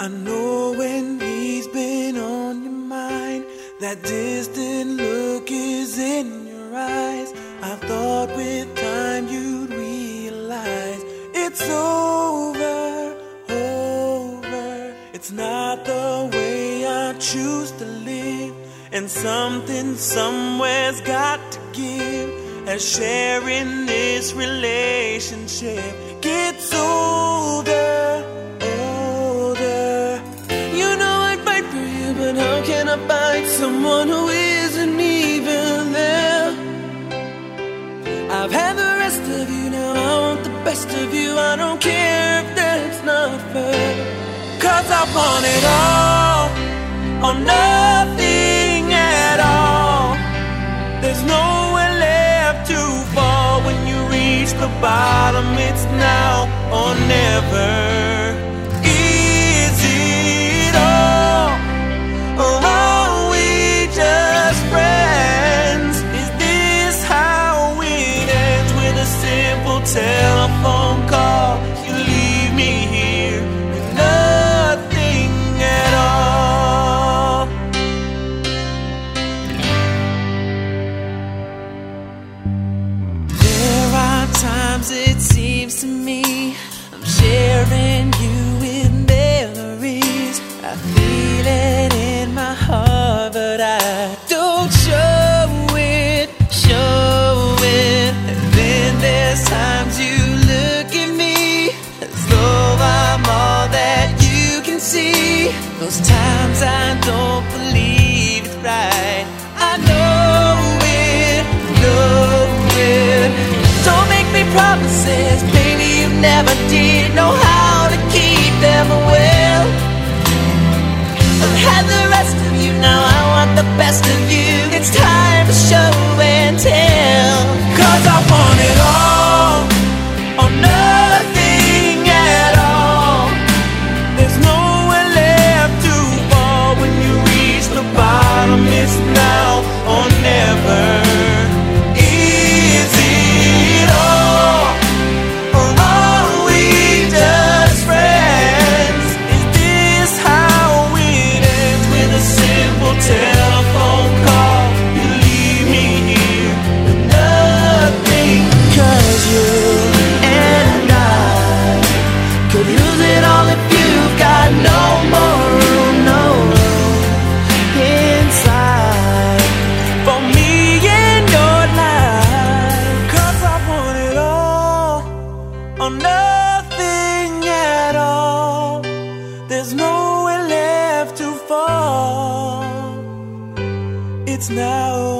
I know when he's been on your mind, that distant look is in your eyes. I thought with time you'd realize it's over, over. It's not the way I choose to live, and something somewhere's got to give. As sharing this relationship gets older, I've had the rest of you, now I want the best of you. I don't care if that's not fair. Cause I want it all, or nothing at all. There's nowhere left to fall when you reach the bottom. It's now or never. I feel it in my heart, but I don't show it, show it. And then there's times you look at me as though I'm all that you can see. Those times I don't believe it's right. I know it, know it. Don't make me promises, baby. You never did know how the best of you. It's time now